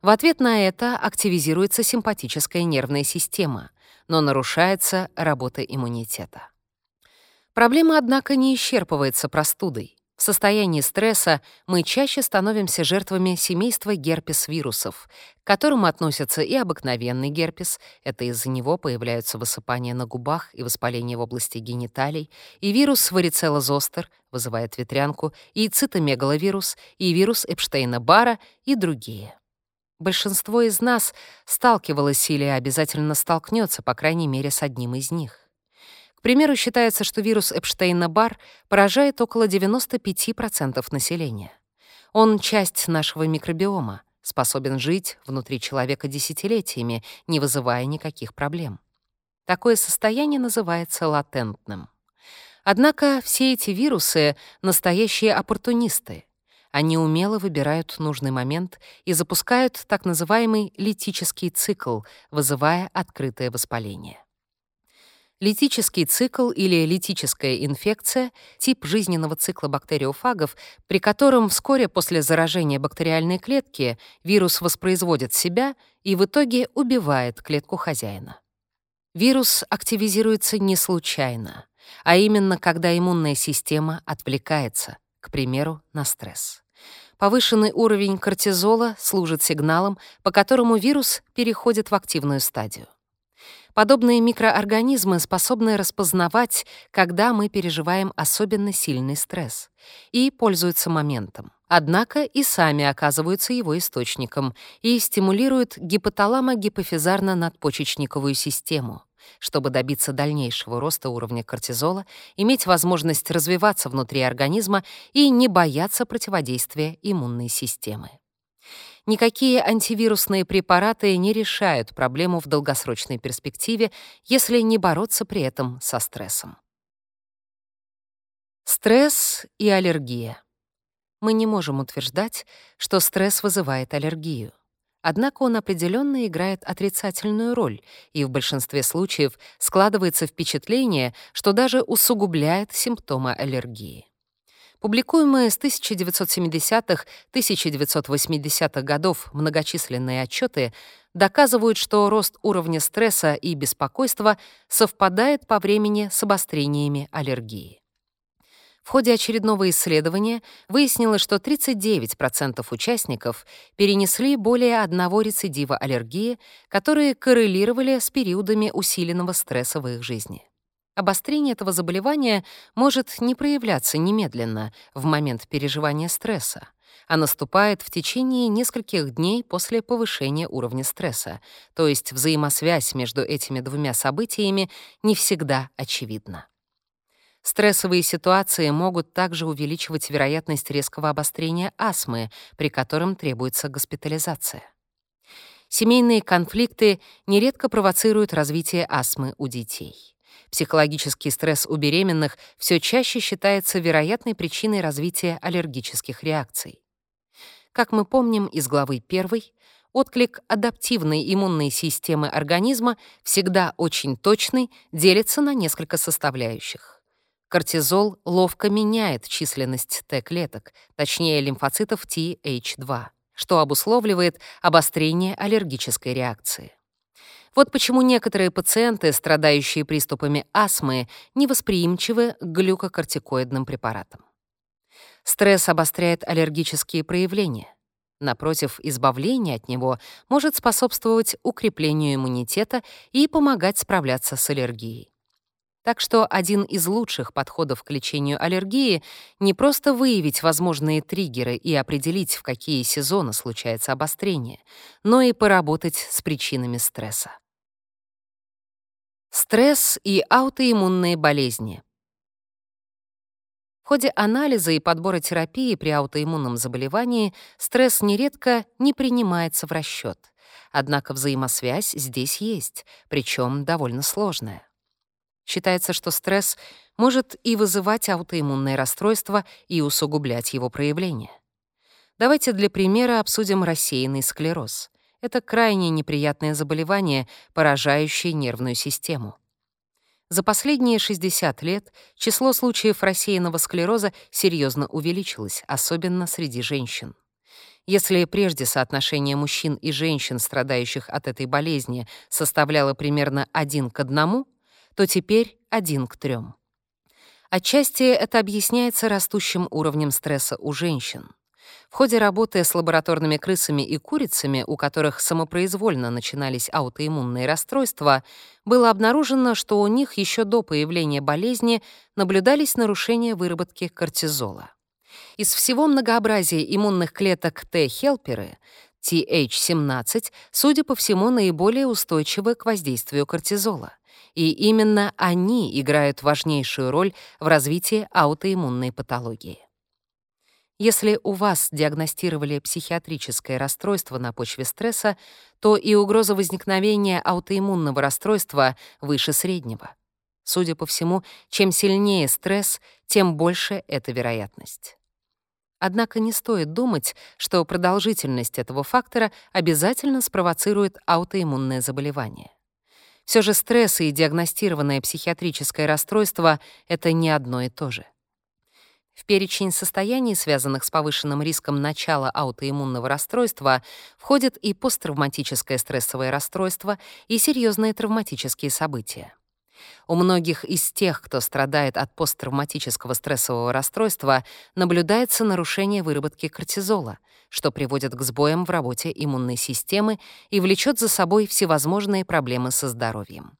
A: В ответ на это активизируется симпатическая нервная система, но нарушается работа иммунитета. Проблема, однако, не исчерпывается простудой. В состоянии стресса мы чаще становимся жертвами семейства герпес-вирусов, к которым относятся и обыкновенный герпес, это из-за него появляются высыпания на губах и воспаление в области гениталий, и вирус варицелла-зостер, вызывает ветрянку, и цитомегаловирус, и вирус Эпштейна-Бара и другие. Большинство из нас сталкивалось или обязательно столкнется, по крайней мере, с одним из них. К примеру, считается, что вирус Эпштейна-Бар поражает около 95% населения. Он часть нашего микробиома, способен жить внутри человека десятилетиями, не вызывая никаких проблем. Такое состояние называется латентным. Однако все эти вирусы — настоящие оппортунисты, они умело выбирают нужный момент и запускают так называемый литический цикл, вызывая открытое воспаление. Литический цикл или литическая инфекция — тип жизненного цикла бактериофагов, при котором вскоре после заражения бактериальной клетки вирус воспроизводит себя и в итоге убивает клетку хозяина. Вирус активизируется не случайно, а именно когда иммунная система отвлекается — к примеру, на стресс. Повышенный уровень кортизола служит сигналом, по которому вирус переходит в активную стадию. Подобные микроорганизмы способны распознавать, когда мы переживаем особенно сильный стресс, и пользуются моментом. Однако и сами оказываются его источником и стимулируют гипоталамо-гипофизарно-надпочечниковую систему, чтобы добиться дальнейшего роста уровня кортизола, иметь возможность развиваться внутри организма и не бояться противодействия иммунной системы. Никакие антивирусные препараты не решают проблему в долгосрочной перспективе, если не бороться при этом со стрессом. Стресс и аллергия. Мы не можем утверждать, что стресс вызывает аллергию. Однако он определенно играет отрицательную роль, и в большинстве случаев складывается впечатление, что даже усугубляет симптомы аллергии. Публикуемые с 1970-1980-х годов многочисленные отчеты доказывают, что рост уровня стресса и беспокойства совпадает по времени с обострениями аллергии. В ходе очередного исследования выяснилось, что 39% участников перенесли более одного рецидива аллергии, которые коррелировали с периодами усиленного стресса в их жизни. Обострение этого заболевания может не проявляться немедленно, в момент переживания стресса, а наступает в течение нескольких дней после повышения уровня стресса, то есть взаимосвязь между этими двумя событиями не всегда очевидна. Стрессовые ситуации могут также увеличивать вероятность резкого обострения астмы, при котором требуется госпитализация. Семейные конфликты нередко провоцируют развитие астмы у детей. Психологический стресс у беременных все чаще считается вероятной причиной развития аллергических реакций. Как мы помним из главы 1, отклик адаптивной иммунной системы организма всегда очень точный, делится на несколько составляющих. Кортизол ловко меняет численность Т-клеток, точнее лимфоцитов TH2, что обусловливает обострение аллергической реакции. Вот почему некоторые пациенты, страдающие приступами астмы, невосприимчивы к глюкокортикоидным препаратам. Стресс обостряет аллергические проявления. Напротив, избавление от него может способствовать укреплению иммунитета и помогать справляться с аллергией. Так что один из лучших подходов к лечению аллергии — не просто выявить возможные триггеры и определить, в какие сезоны случается обострение, но и поработать с причинами стресса. Стресс и аутоиммунные болезни. В ходе анализа и подбора терапии при аутоиммунном заболевании стресс нередко не принимается в расчет. Однако взаимосвязь здесь есть, причем довольно сложная. Считается, что стресс может и вызывать аутоиммунное расстройство, и усугублять его проявление. Давайте для примера обсудим рассеянный склероз. Это крайне неприятное заболевание, поражающее нервную систему. За последние 60 лет число случаев рассеянного склероза серьезно увеличилось, особенно среди женщин. Если прежде соотношение мужчин и женщин, страдающих от этой болезни, составляло примерно один к одному, то теперь один к трем. Отчасти это объясняется растущим уровнем стресса у женщин. В ходе работы с лабораторными крысами и курицами, у которых самопроизвольно начинались аутоиммунные расстройства, было обнаружено, что у них еще до появления болезни наблюдались нарушения выработки кортизола. Из всего многообразия иммунных клеток Т-хелперы TH17, судя по всему, наиболее устойчивы к воздействию кортизола и именно они играют важнейшую роль в развитии аутоиммунной патологии. Если у вас диагностировали психиатрическое расстройство на почве стресса, то и угроза возникновения аутоиммунного расстройства выше среднего. Судя по всему, чем сильнее стресс, тем больше эта вероятность. Однако не стоит думать, что продолжительность этого фактора обязательно спровоцирует аутоиммунное заболевание. Все же стресс и диагностированное психиатрическое расстройство — это не одно и то же. В перечень состояний, связанных с повышенным риском начала аутоиммунного расстройства, входит и посттравматическое стрессовое расстройство, и серьезные травматические события. У многих из тех, кто страдает от посттравматического стрессового расстройства, наблюдается нарушение выработки кортизола, что приводит к сбоям в работе иммунной системы и влечет за собой всевозможные проблемы со здоровьем.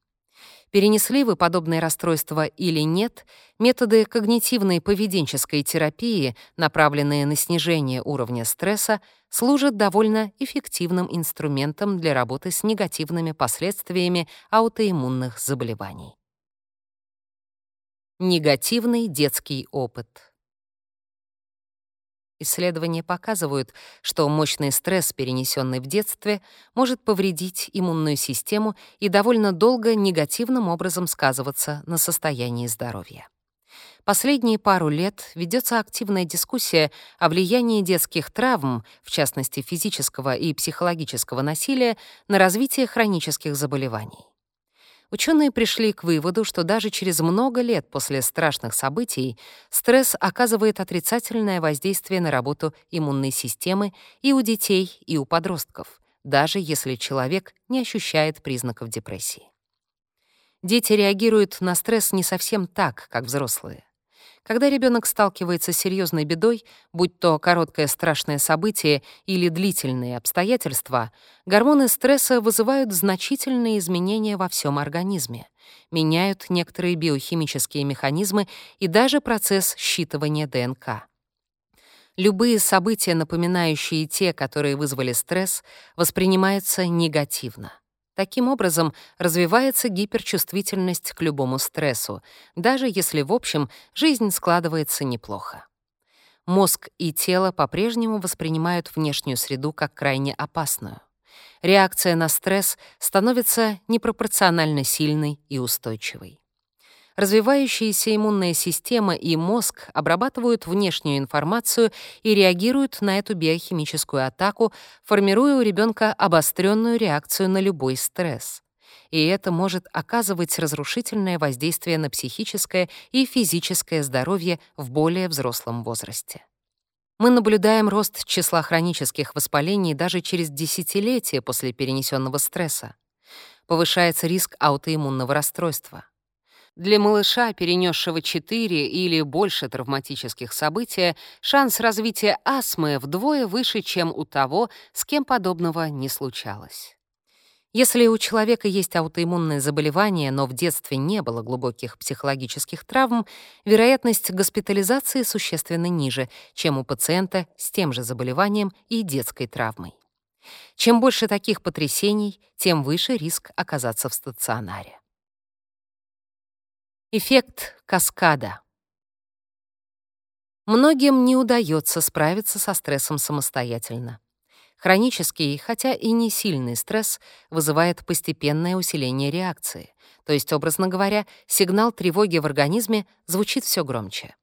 A: Перенесли вы подобное расстройство или нет, методы когнитивной поведенческой терапии, направленные на снижение уровня стресса, служат довольно эффективным инструментом для работы с негативными последствиями аутоиммунных заболеваний. Негативный детский опыт. Исследования показывают, что мощный стресс, перенесенный в детстве, может повредить иммунную систему и довольно долго негативным образом сказываться на состоянии здоровья. Последние пару лет ведется активная дискуссия о влиянии детских травм, в частности физического и психологического насилия, на развитие хронических заболеваний. Ученые пришли к выводу, что даже через много лет после страшных событий стресс оказывает отрицательное воздействие на работу иммунной системы и у детей, и у подростков, даже если человек не ощущает признаков депрессии. Дети реагируют на стресс не совсем так, как взрослые. Когда ребенок сталкивается с серьезной бедой, будь то короткое страшное событие или длительные обстоятельства, гормоны стресса вызывают значительные изменения во всем организме, меняют некоторые биохимические механизмы и даже процесс считывания ДНК. Любые события, напоминающие те, которые вызвали стресс, воспринимаются негативно. Таким образом, развивается гиперчувствительность к любому стрессу, даже если в общем жизнь складывается неплохо. Мозг и тело по-прежнему воспринимают внешнюю среду как крайне опасную. Реакция на стресс становится непропорционально сильной и устойчивой. Развивающаяся иммунная система и мозг обрабатывают внешнюю информацию и реагируют на эту биохимическую атаку, формируя у ребенка обостренную реакцию на любой стресс. и это может оказывать разрушительное воздействие на психическое и физическое здоровье в более взрослом возрасте. Мы наблюдаем рост числа хронических воспалений даже через десятилетия после перенесенного стресса. Повышается риск аутоиммунного расстройства. Для малыша, перенесшего 4 или больше травматических событий, шанс развития астмы вдвое выше, чем у того, с кем подобного не случалось. Если у человека есть аутоиммунное заболевание, но в детстве не было глубоких психологических травм, вероятность госпитализации существенно ниже, чем у пациента с тем же заболеванием и детской травмой. Чем больше таких потрясений, тем выше риск оказаться в стационаре. Эффект каскада. Многим не удается справиться со стрессом самостоятельно. Хронический, хотя и не сильный стресс вызывает постепенное усиление реакции, то есть, образно говоря, сигнал тревоги в организме звучит все громче.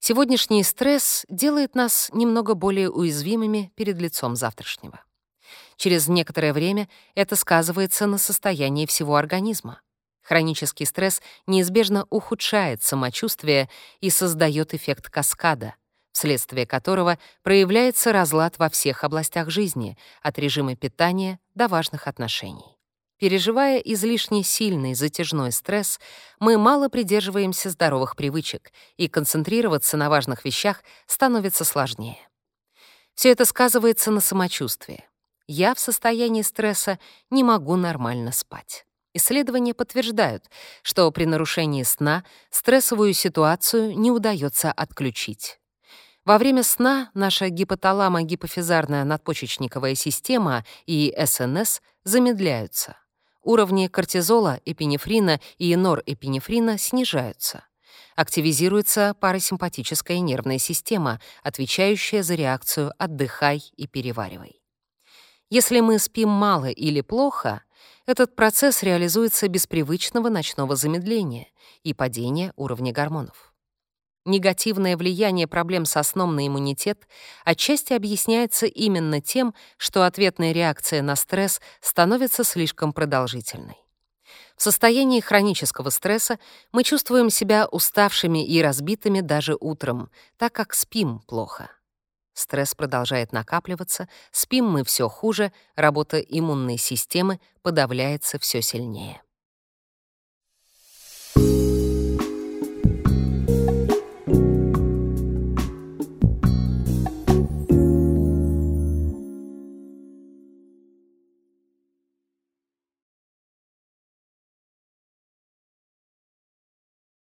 A: Сегодняшний стресс делает нас немного более уязвимыми перед лицом завтрашнего. Через некоторое время это сказывается на состоянии всего организма. Хронический стресс неизбежно ухудшает самочувствие и создает эффект каскада, вследствие которого проявляется разлад во всех областях жизни, от режима питания до важных отношений. Переживая излишне сильный затяжной стресс, мы мало придерживаемся здоровых привычек, и концентрироваться на важных вещах становится сложнее. Все это сказывается на самочувствии. Я в состоянии стресса не могу нормально спать. Исследования подтверждают, что при нарушении сна стрессовую ситуацию не удается отключить. Во время сна наша гипоталамо-гипофизарная надпочечниковая система и СНС замедляются. Уровни кортизола, эпинефрина и норэпинефрина снижаются. Активизируется парасимпатическая нервная система, отвечающая за реакцию «отдыхай и переваривай». Если мы спим мало или плохо — этот процесс реализуется без привычного ночного замедления и падения уровня гормонов. Негативное влияние проблем со сном на иммунитет отчасти объясняется именно тем, что ответная реакция на стресс становится слишком продолжительной. В состоянии хронического стресса мы чувствуем себя уставшими и разбитыми даже утром, так как спим плохо. Стресс продолжает накапливаться, спим мы все хуже, работа иммунной системы подавляется все сильнее.